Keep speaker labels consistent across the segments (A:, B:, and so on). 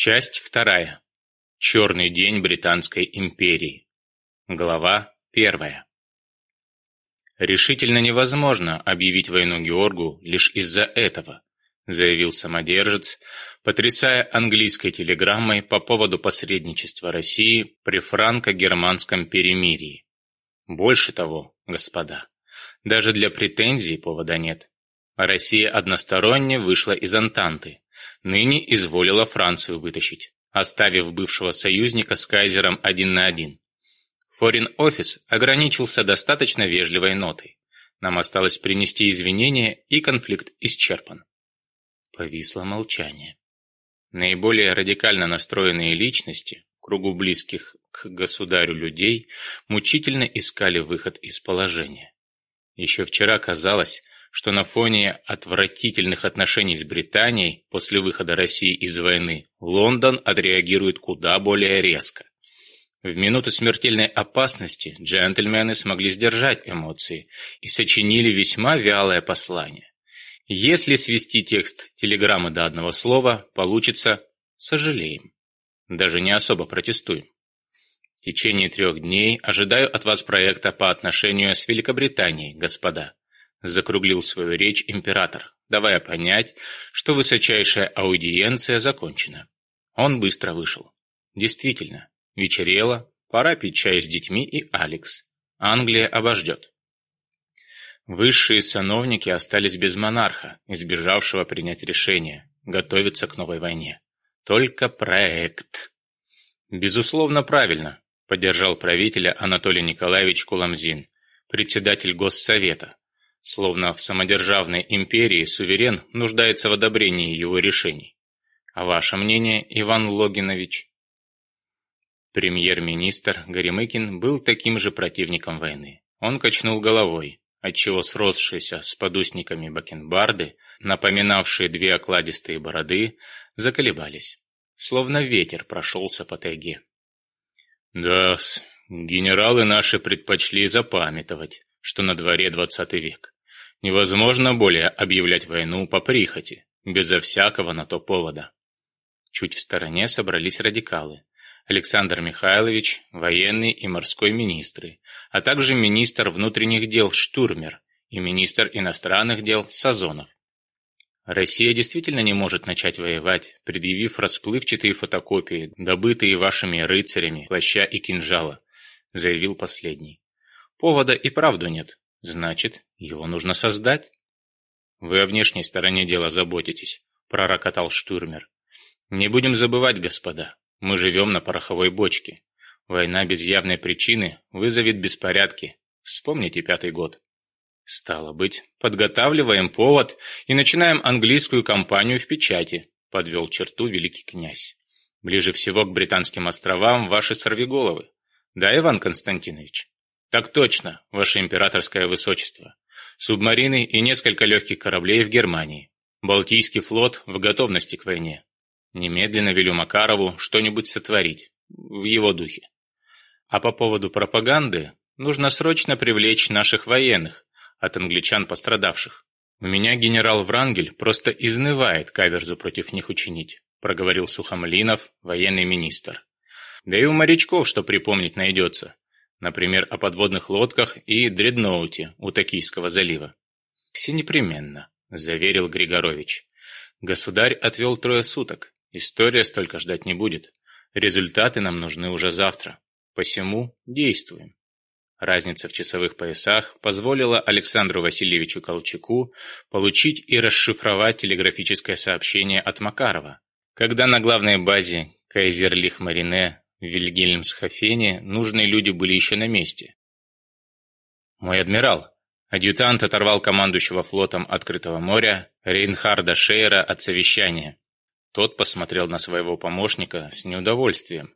A: Часть вторая. Черный день Британской империи. Глава первая. «Решительно невозможно объявить войну Георгу лишь из-за этого», заявил самодержец, потрясая английской телеграммой по поводу посредничества России при франко-германском перемирии. «Больше того, господа, даже для претензий повода нет. Россия односторонне вышла из Антанты. Ныне изволила Францию вытащить, оставив бывшего союзника с кайзером один на один. Форин-офис ограничился достаточно вежливой нотой. Нам осталось принести извинения, и конфликт исчерпан. Повисло молчание. Наиболее радикально настроенные личности, кругу близких к государю людей, мучительно искали выход из положения. Еще вчера казалось, что на фоне отвратительных отношений с Британией после выхода России из войны Лондон отреагирует куда более резко. В минуту смертельной опасности джентльмены смогли сдержать эмоции и сочинили весьма вялое послание. Если свести текст телеграммы до одного слова, получится «сожалеем». Даже не особо протестуем. В течение трех дней ожидаю от вас проекта по отношению с Великобританией, господа. — закруглил свою речь император, давая понять, что высочайшая аудиенция закончена. Он быстро вышел. Действительно, вечерело, пора пить чай с детьми и Алекс. Англия обождет. Высшие сановники остались без монарха, избежавшего принять решение, готовиться к новой войне. Только проект. Безусловно, правильно, поддержал правителя Анатолий Николаевич Куламзин, председатель Госсовета, Словно в самодержавной империи суверен нуждается в одобрении его решений. А ваше мнение, Иван Логинович? Премьер-министр Горемыкин был таким же противником войны. Он качнул головой, отчего сросшиеся с подусниками бакенбарды, напоминавшие две окладистые бороды, заколебались, словно ветер прошелся по тайге. да генералы наши предпочли запамятовать, что на дворе двадцатый век. Невозможно более объявлять войну по прихоти, безо всякого на то повода. Чуть в стороне собрались радикалы. Александр Михайлович, военный и морской министры, а также министр внутренних дел Штурмер и министр иностранных дел Сазонов. Россия действительно не может начать воевать, предъявив расплывчатые фотокопии, добытые вашими рыцарями, плаща и кинжала, заявил последний. Повода и правду нет. Значит, его нужно создать? Вы о внешней стороне дела заботитесь, пророкотал Штурмер. Не будем забывать, господа, мы живем на пороховой бочке. Война без явной причины вызовет беспорядки. Вспомните пятый год. Стало быть, подготавливаем повод и начинаем английскую кампанию в печати, подвел черту великий князь. Ближе всего к британским островам ваши сорвиголовы. Да, Иван Константинович? Так точно, Ваше Императорское Высочество. Субмарины и несколько легких кораблей в Германии. Балтийский флот в готовности к войне. Немедленно велю Макарову что-нибудь сотворить. В его духе. А по поводу пропаганды нужно срочно привлечь наших военных, от англичан пострадавших. У меня генерал Врангель просто изнывает каверзу против них учинить, проговорил Сухомлинов, военный министр. Да и у морячков что припомнить найдется например, о подводных лодках и дредноуте у Токийского залива. «Все непременно», — заверил Григорович. «Государь отвел трое суток. История столько ждать не будет. Результаты нам нужны уже завтра. Посему действуем». Разница в часовых поясах позволила Александру Васильевичу Колчаку получить и расшифровать телеграфическое сообщение от Макарова. Когда на главной базе Кайзерлих-Марине в Вильгельмсхофене нужные люди были еще на месте. «Мой адмирал!» Адъютант оторвал командующего флотом открытого моря Рейнхарда Шейра от совещания. Тот посмотрел на своего помощника с неудовольствием.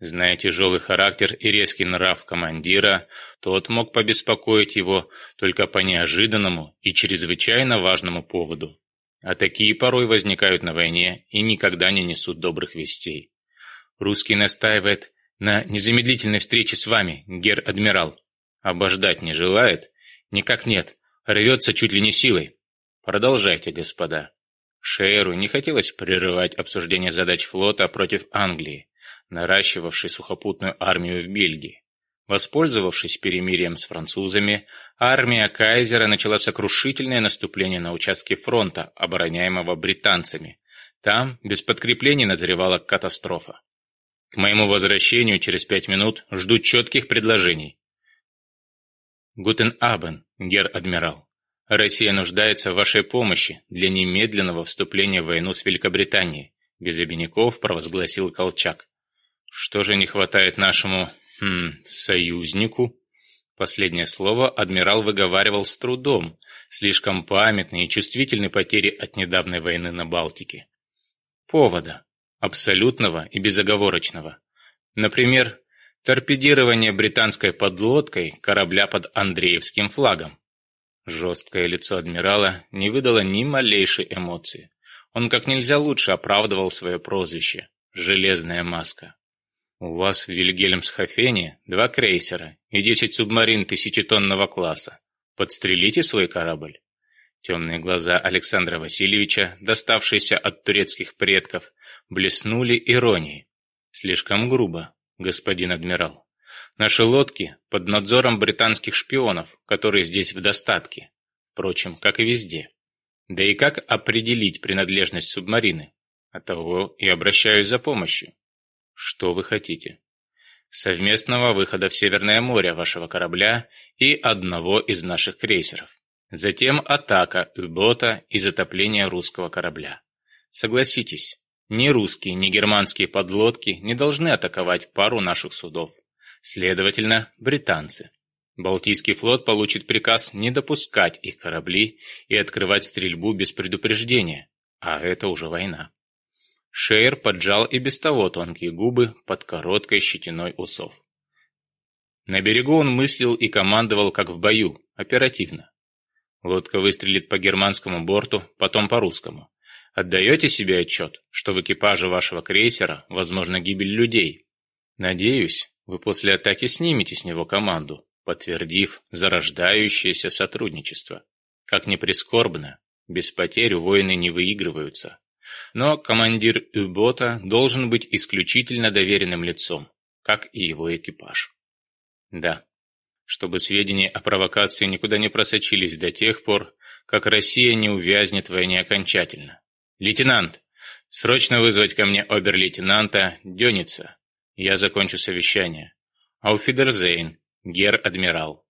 A: Зная тяжелый характер и резкий нрав командира, тот мог побеспокоить его только по неожиданному и чрезвычайно важному поводу. А такие порой возникают на войне и никогда не несут добрых вестей. Русский настаивает на незамедлительной встрече с вами, гер-адмирал. Обождать не желает? Никак нет. Рвется чуть ли не силой. Продолжайте, господа. Шейру не хотелось прерывать обсуждение задач флота против Англии, наращивавшей сухопутную армию в Бельгии. Воспользовавшись перемирием с французами, армия Кайзера начала сокрушительное наступление на участке фронта, обороняемого британцами. Там без подкреплений назревала катастрофа. К моему возвращению через пять минут жду четких предложений. Гутен Абен, гер-адмирал. Россия нуждается в вашей помощи для немедленного вступления в войну с Великобританией, без обиняков провозгласил Колчак. Что же не хватает нашему хм, союзнику? Последнее слово адмирал выговаривал с трудом, слишком памятный и чувствительный потери от недавней войны на Балтике. Повода абсолютного и безоговорочного. Например, торпедирование британской подлодкой корабля под Андреевским флагом. Жесткое лицо адмирала не выдало ни малейшей эмоции. Он как нельзя лучше оправдывал свое прозвище «Железная маска». «У вас в Вильгельмсхофене два крейсера и десять субмарин тысячетонного класса. Подстрелите свой корабль. Темные глаза Александра Васильевича, доставшиеся от турецких предков, блеснули иронией. Слишком грубо, господин адмирал. Наши лодки под надзором британских шпионов, которые здесь в достатке. Впрочем, как и везде. Да и как определить принадлежность субмарины? Оттого и обращаюсь за помощью. Что вы хотите? Совместного выхода в Северное море вашего корабля и одного из наших крейсеров. Затем атака U-бота и затопление русского корабля. Согласитесь, ни русские, ни германские подлодки не должны атаковать пару наших судов. Следовательно, британцы. Балтийский флот получит приказ не допускать их корабли и открывать стрельбу без предупреждения, а это уже война. Шейр поджал и без того тонкие губы под короткой щетиной усов. На берегу он мыслил и командовал, как в бою, оперативно. Лодка выстрелит по германскому борту, потом по русскому. Отдаете себе отчет, что в экипаже вашего крейсера возможна гибель людей? Надеюсь, вы после атаки снимете с него команду, подтвердив зарождающееся сотрудничество. Как ни прискорбно, без потерь войны не выигрываются. Но командир Юбота должен быть исключительно доверенным лицом, как и его экипаж. Да, чтобы сведения о провокации никуда не просочились до тех пор, как Россия не увязнет в войне окончательно. «Лейтенант! Срочно вызвать ко мне обер-лейтенанта Дёница. Я закончу совещание. Ауфидерзейн, гер-адмирал».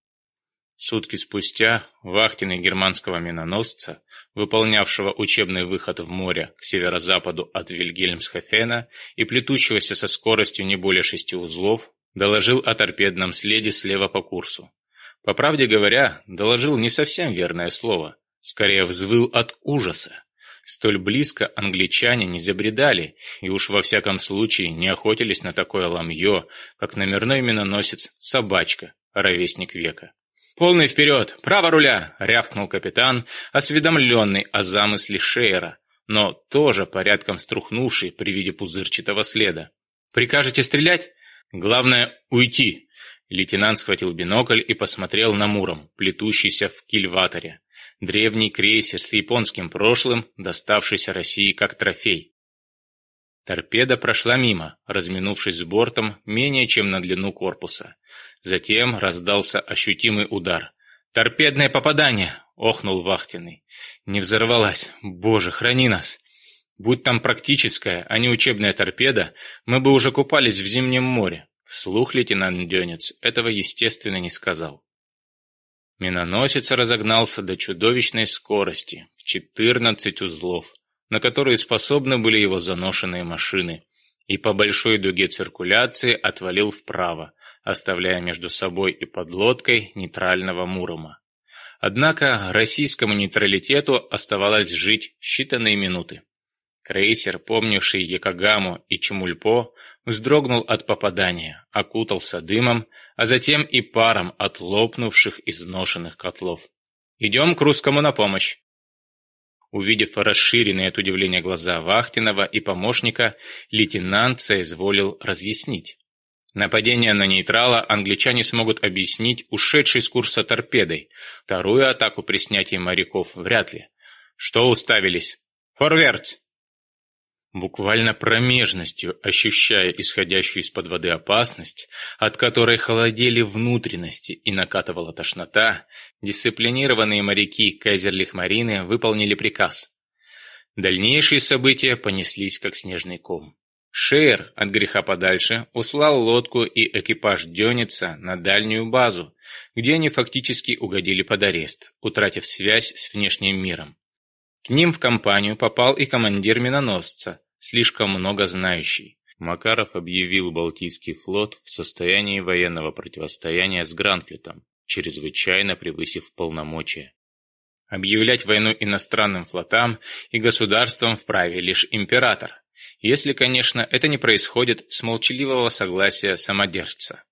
A: Сутки спустя вахтенный германского миноносца, выполнявшего учебный выход в море к северо-западу от Вильгельмсхофена и плетущегося со скоростью не более шести узлов, Доложил о торпедном следе слева по курсу. По правде говоря, доложил не совсем верное слово. Скорее взвыл от ужаса. Столь близко англичане не забредали и уж во всяком случае не охотились на такое ламье, как номерной миноносец «Собачка», ровесник века. «Полный вперед! Право руля!» — рявкнул капитан, осведомленный о замысле Шейера, но тоже порядком струхнувший при виде пузырчатого следа. «Прикажете стрелять? Главное — уйти. Лейтенант схватил бинокль и посмотрел на Муром, плетущийся в кильватере, Древний крейсер с японским прошлым, доставшийся России как трофей. Торпеда прошла мимо, разминувшись с бортом менее чем на длину корпуса. Затем раздался ощутимый удар. «Торпедное попадание!» — охнул Вахтенный. «Не взорвалась! Боже, храни нас!» Будь там практическая, а не учебная торпеда, мы бы уже купались в Зимнем море. Вслух лейтенант Денец этого, естественно, не сказал. Миноносец разогнался до чудовищной скорости, в 14 узлов, на которые способны были его заношенные машины, и по большой дуге циркуляции отвалил вправо, оставляя между собой и подлодкой нейтрального Мурома. Однако российскому нейтралитету оставалось жить считанные минуты. Крейсер, помнивший Якогаму и Чемульпо, вздрогнул от попадания, окутался дымом, а затем и паром от лопнувших изношенных котлов. «Идем к русскому на помощь!» Увидев расширенные от удивления глаза Вахтинова и помощника, лейтенант соизволил разъяснить. Нападение на нейтрала англичане смогут объяснить ушедшей с курса торпедой. Вторую атаку при снятии моряков вряд ли. Что уставились? Форвардс! буквально промежностью ощущая исходящую из-под воды опасность, от которой холодели внутренности и накатывала тошнота, дисциплинированные моряки Кайзерлихмарины выполнили приказ. Дальнейшие события понеслись как снежный ком. Шейер от греха подальше услал лодку и экипаж Дёница на дальнюю базу, где они фактически угодили под арест, утратив связь с внешним миром. К ним в компанию попал и командир миноносца, слишком много знающий. Макаров объявил Балтийский флот в состоянии военного противостояния с Гранфлетом, чрезвычайно превысив полномочия. Объявлять войну иностранным флотам и государствам вправе лишь император, если, конечно, это не происходит с молчаливого согласия самодержца.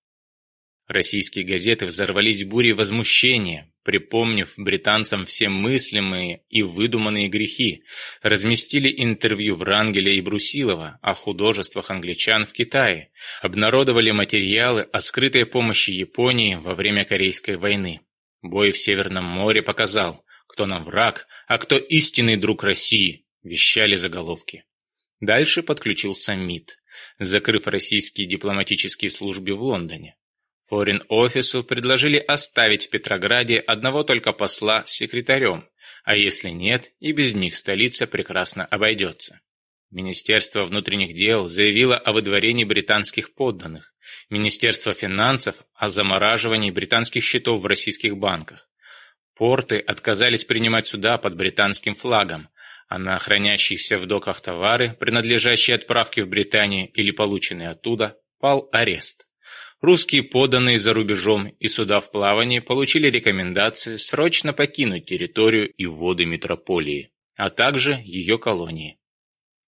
A: Российские газеты взорвались бурей возмущения, припомнив британцам все мыслимые и выдуманные грехи, разместили интервью Врангеля и Брусилова о художествах англичан в Китае, обнародовали материалы о скрытой помощи Японии во время Корейской войны. Бой в Северном море показал, кто нам враг, а кто истинный друг России, вещали заголовки. Дальше подключился МИД, закрыв российские дипломатические службы в Лондоне. Форин офису предложили оставить в Петрограде одного только посла с секретарем, а если нет, и без них столица прекрасно обойдется. Министерство внутренних дел заявило о выдворении британских подданных, Министерство финансов о замораживании британских счетов в российских банках. Порты отказались принимать суда под британским флагом, а на хранящиеся в доках товары, принадлежащие отправке в Британию или полученные оттуда, пал арест русские поданные за рубежом и суда в плавании получили рекомендации срочно покинуть территорию и воды метрополии, а также ее колонии.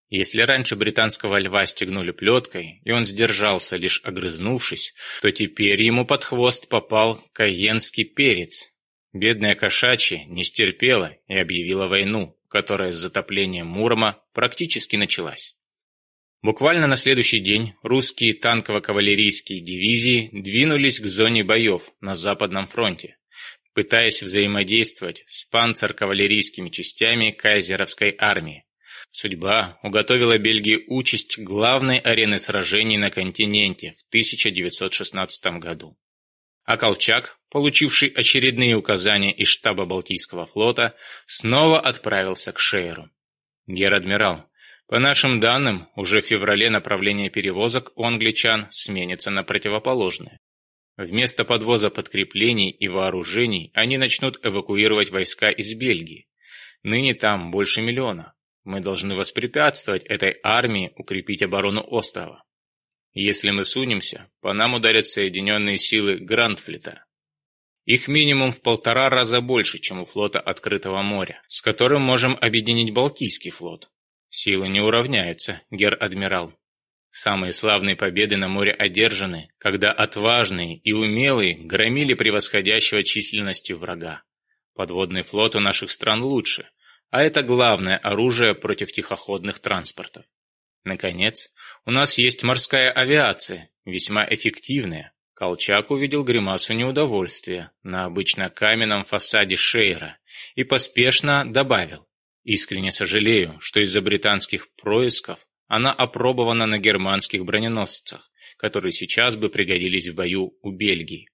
A: Если раньше британского льва стегнули плеткой, и он сдержался, лишь огрызнувшись, то теперь ему под хвост попал каенский перец. Бедная кошачья не стерпела и объявила войну, которая с затоплением Мурома практически началась. Буквально на следующий день русские танково-кавалерийские дивизии двинулись к зоне боев на Западном фронте, пытаясь взаимодействовать с панцер-кавалерийскими частями кайзеровской армии. Судьба уготовила Бельгии участь главной арены сражений на континенте в 1916 году. А Колчак, получивший очередные указания из штаба Балтийского флота, снова отправился к Шейру. «Гер-адмирал, по нашим данным, уже в феврале направление перевозок у англичан сменится на противоположное. Вместо подвоза подкреплений и вооружений они начнут эвакуировать войска из Бельгии. Ныне там больше миллиона. Мы должны воспрепятствовать этой армии укрепить оборону острова. Если мы сунемся, по нам ударят соединенные силы Грандфлита. Их минимум в полтора раза больше, чем у флота Открытого моря, с которым можем объединить Балтийский флот. Силы не уравняются, гер-адмирал. Самые славные победы на море одержаны, когда отважные и умелые громили превосходящего численностью врага. Подводный флот у наших стран лучше, а это главное оружие против тихоходных транспортов. Наконец, у нас есть морская авиация, весьма эффективная. Колчак увидел гримасу неудовольствия на обычно каменном фасаде Шейра и поспешно добавил. Искренне сожалею, что из-за британских происков она опробована на германских броненосцах, которые сейчас бы пригодились в бою у Бельгии.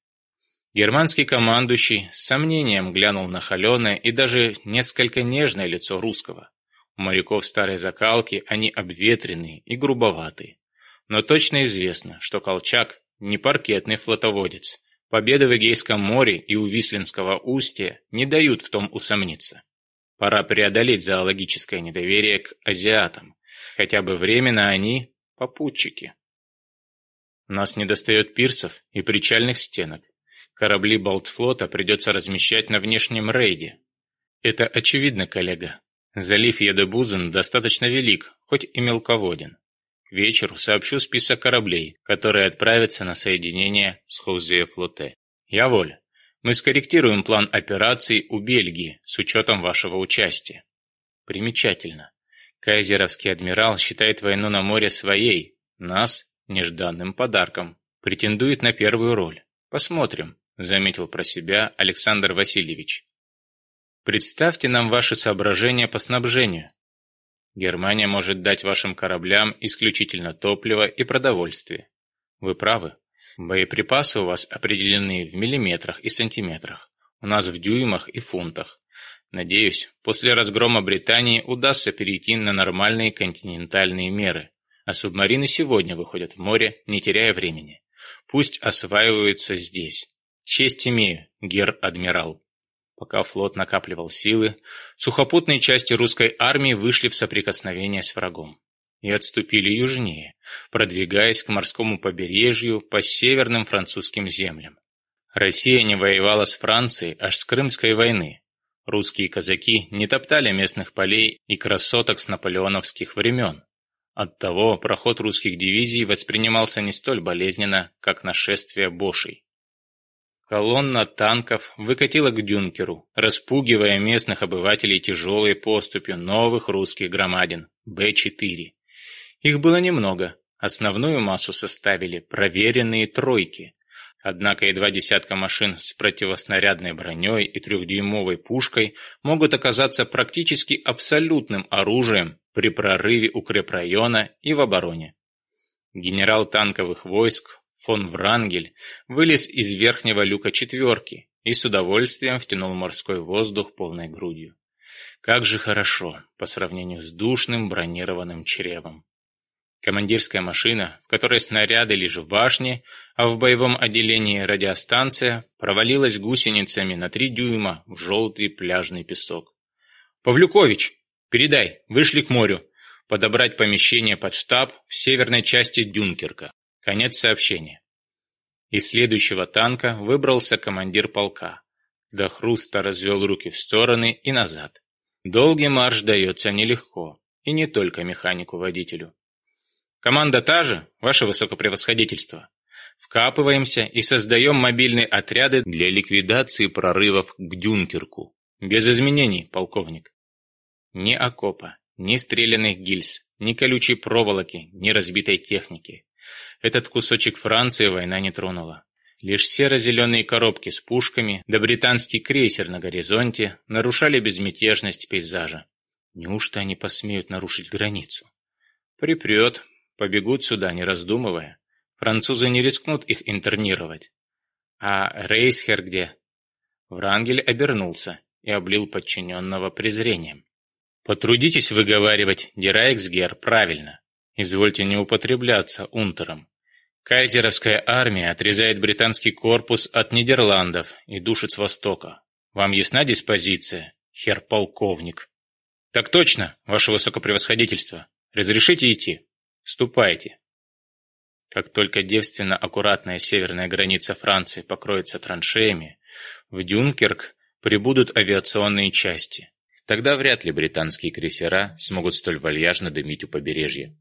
A: Германский командующий с сомнением глянул на холеное и даже несколько нежное лицо русского. У моряков старой закалки они обветренные и грубоватые. Но точно известно, что Колчак – не паркетный флотоводец. Победы в Эгейском море и у Вислинского устья не дают в том усомниться. Пора преодолеть зоологическое недоверие к азиатам. Хотя бы временно они – попутчики. Нас недостает пирсов и причальных стенок. Корабли Болтфлота придется размещать на внешнем рейде. Это очевидно, коллега. Залив Едебузен достаточно велик, хоть и мелководен. К вечеру сообщу список кораблей, которые отправятся на соединение с Хоузея Флоте. Я воль. Мы скорректируем план операций у Бельгии с учетом вашего участия. Примечательно. Кайзеровский адмирал считает войну на море своей, нас – нежданным подарком. Претендует на первую роль. Посмотрим, заметил про себя Александр Васильевич. Представьте нам ваши соображения по снабжению. Германия может дать вашим кораблям исключительно топливо и продовольствие. Вы правы, Боеприпасы у вас определены в миллиметрах и сантиметрах, у нас в дюймах и фунтах. Надеюсь, после разгрома Британии удастся перейти на нормальные континентальные меры. А субмарины сегодня выходят в море, не теряя времени. Пусть осваиваются здесь. Честь имею, гер-адмирал. Пока флот накапливал силы, сухопутные части русской армии вышли в соприкосновение с врагом и отступили южнее, продвигаясь к морскому побережью по северным французским землям. Россия не воевала с Францией аж с Крымской войны. Русские казаки не топтали местных полей и красоток с наполеоновских времен. Оттого проход русских дивизий воспринимался не столь болезненно, как нашествие бошей. Колонна танков выкатила к Дюнкеру, распугивая местных обывателей тяжелой поступью новых русских громадин – Б-4. Их было немного. Основную массу составили проверенные тройки. Однако и два десятка машин с противоснарядной броней и трехдюймовой пушкой могут оказаться практически абсолютным оружием при прорыве укрепрайона и в обороне. Генерал танковых войск фон Врангель вылез из верхнего люка четверки и с удовольствием втянул морской воздух полной грудью. Как же хорошо по сравнению с душным бронированным чревом. Командирская машина, в которой снаряды лишь в башне, а в боевом отделении радиостанция, провалилась гусеницами на три дюйма в желтый пляжный песок. «Павлюкович, передай, вышли к морю. Подобрать помещение под штаб в северной части Дюнкерка. Конец сообщения». Из следующего танка выбрался командир полка. До хруста развел руки в стороны и назад. Долгий марш дается нелегко, и не только механику-водителю. Команда та же, ваше высокопревосходительство. Вкапываемся и создаем мобильные отряды для ликвидации прорывов к Дюнкерку. Без изменений, полковник. Ни окопа, ни стрелянных гильз, ни колючей проволоки, ни разбитой техники. Этот кусочек Франции война не тронула. Лишь серо-зеленые коробки с пушками да британский крейсер на горизонте нарушали безмятежность пейзажа. Неужто они посмеют нарушить границу? Припрет, побегут сюда, не раздумывая. Французы не рискнут их интернировать. А Рейсхер где? Врангель обернулся и облил подчиненного презрением. «Потрудитесь выговаривать Дирайксгер правильно. Извольте не употребляться унтером. Кайзеровская армия отрезает британский корпус от Нидерландов и душит с востока. Вам ясна диспозиция, хер полковник?» «Так точно, ваше высокопревосходительство. Разрешите идти?» Ступайте. Как только девственно аккуратная северная граница Франции покроется траншеями, в Дюнкерк прибудут авиационные части. Тогда вряд ли британские крейсера смогут столь вальяжно дымить у побережья.